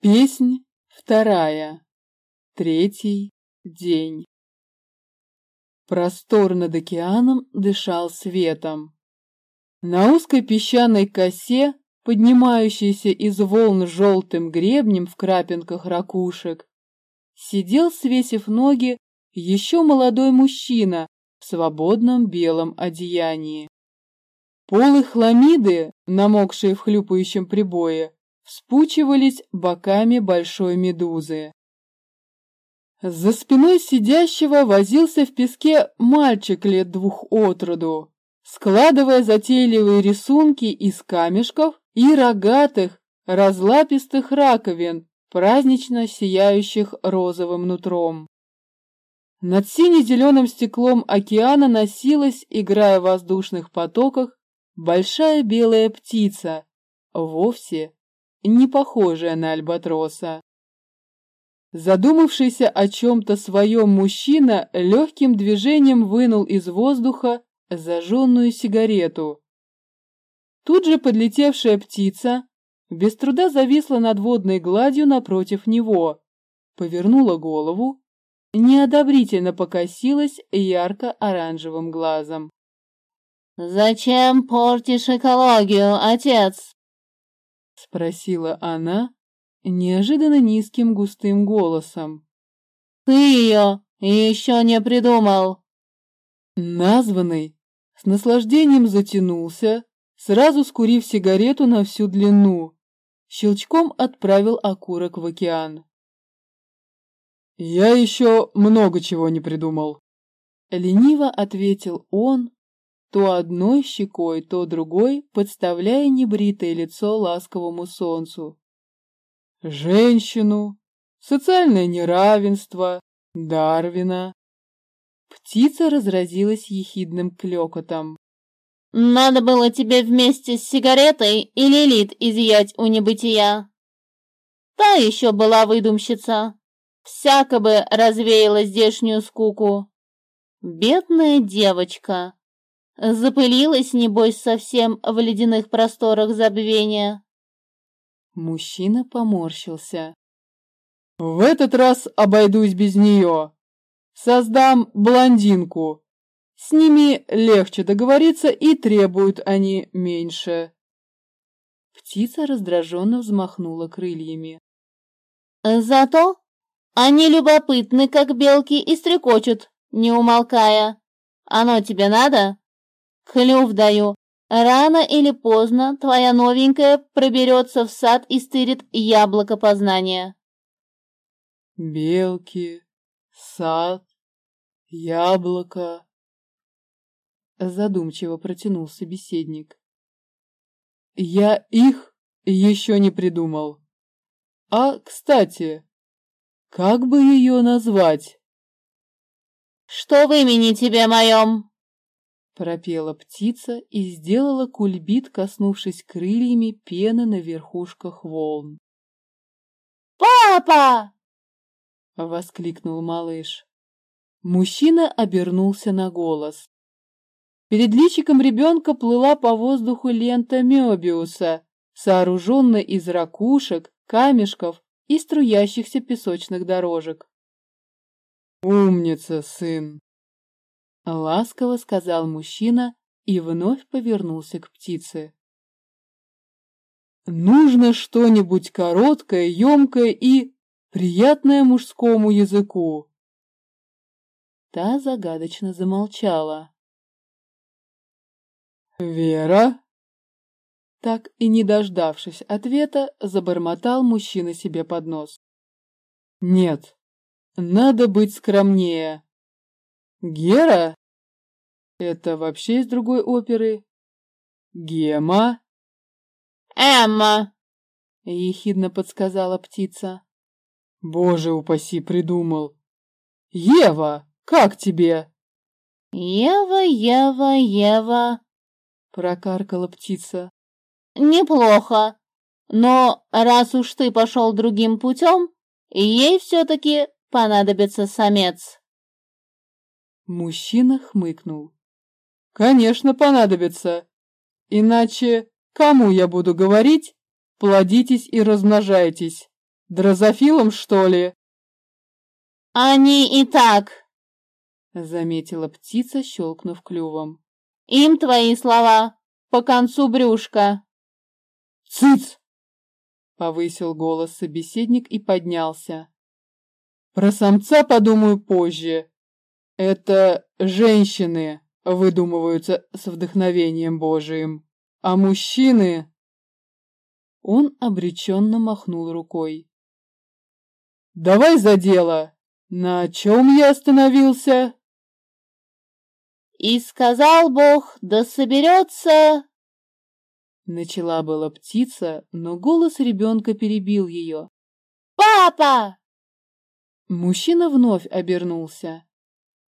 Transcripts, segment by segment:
Песнь вторая. Третий день. Простор над океаном дышал светом. На узкой песчаной косе, поднимающейся из волн желтым гребнем в крапинках ракушек, сидел, свесив ноги, еще молодой мужчина в свободном белом одеянии. Полы хламиды, намокшие в хлюпающем прибое, вспучивались боками большой медузы. За спиной сидящего возился в песке мальчик лет двух от роду, складывая затейливые рисунки из камешков и рогатых, разлапистых раковин, празднично сияющих розовым нутром. Над сине-зеленым стеклом океана носилась, играя в воздушных потоках, большая белая птица, вовсе не похожая на альбатроса. Задумавшийся о чем-то своем мужчина легким движением вынул из воздуха зажженную сигарету. Тут же подлетевшая птица без труда зависла над водной гладью напротив него, повернула голову, неодобрительно покосилась ярко-оранжевым глазом. «Зачем портишь экологию, отец?» — спросила она, неожиданно низким густым голосом. «Ты ее еще не придумал!» Названный с наслаждением затянулся, сразу скурив сигарету на всю длину, щелчком отправил окурок в океан. «Я еще много чего не придумал», — лениво ответил он, то одной щекой, то другой, подставляя небритое лицо ласковому солнцу женщину, социальное неравенство, Дарвина. Птица разразилась ехидным клёкотом. «Надо было тебе вместе с сигаретой и Лилит изъять у небытия. Та еще была выдумщица, всяко бы развеяла здешнюю скуку. Бедная девочка, запылилась, небось, совсем в ледяных просторах забвения. Мужчина поморщился. «В этот раз обойдусь без нее. Создам блондинку. С ними легче договориться и требуют они меньше». Птица раздраженно взмахнула крыльями. «Зато они любопытны, как белки, и стрекочут, не умолкая. Оно тебе надо? Клюв даю, Рано или поздно твоя новенькая проберется в сад и стырит яблоко познания. Белки, сад, яблоко. Задумчиво протянул собеседник. Я их еще не придумал. А, кстати, как бы ее назвать? Что в имени тебе моем? Пропела птица и сделала кульбит, коснувшись крыльями пены на верхушках волн. «Папа!» — воскликнул малыш. Мужчина обернулся на голос. Перед личиком ребенка плыла по воздуху лента Мёбиуса, сооруженная из ракушек, камешков и струящихся песочных дорожек. «Умница, сын!» Ласково сказал мужчина и вновь повернулся к птице. Нужно что-нибудь короткое, емкое и приятное мужскому языку. Та загадочно замолчала. «Вера?» Так и не дождавшись ответа, забормотал мужчина себе под нос. «Нет, надо быть скромнее. Гера? Это вообще из другой оперы? Гема? Эмма, ехидно подсказала птица. Боже упаси, придумал. Ева, как тебе? Ева, Ева, Ева, прокаркала птица. Неплохо, но раз уж ты пошел другим путем, ей все-таки понадобится самец. Мужчина хмыкнул. «Конечно понадобится. Иначе кому я буду говорить? Плодитесь и размножайтесь. Дрозофилом, что ли? Они и так, заметила птица, щелкнув клювом. Им твои слова по концу брюшка. Цыц! Повысил голос собеседник и поднялся. Про самца подумаю позже. Это женщины выдумываются с вдохновением Божиим, а мужчины... Он обреченно махнул рукой. «Давай за дело! На чем я остановился?» «И сказал Бог, да соберется...» Начала была птица, но голос ребенка перебил ее. «Папа!» Мужчина вновь обернулся.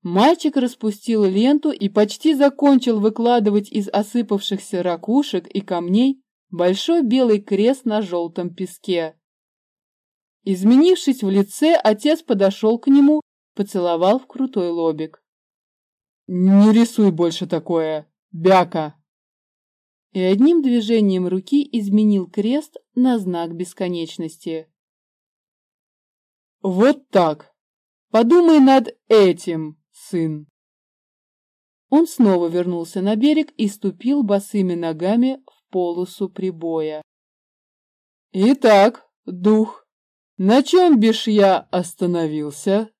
Мальчик распустил ленту и почти закончил выкладывать из осыпавшихся ракушек и камней большой белый крест на желтом песке. Изменившись в лице, отец подошел к нему, поцеловал в крутой лобик. «Не рисуй больше такое, бяка!» И одним движением руки изменил крест на знак бесконечности. «Вот так! Подумай над этим!» Сын. Он снова вернулся на берег и ступил босыми ногами в полосу прибоя. «Итак, дух, на чем бишь я остановился?»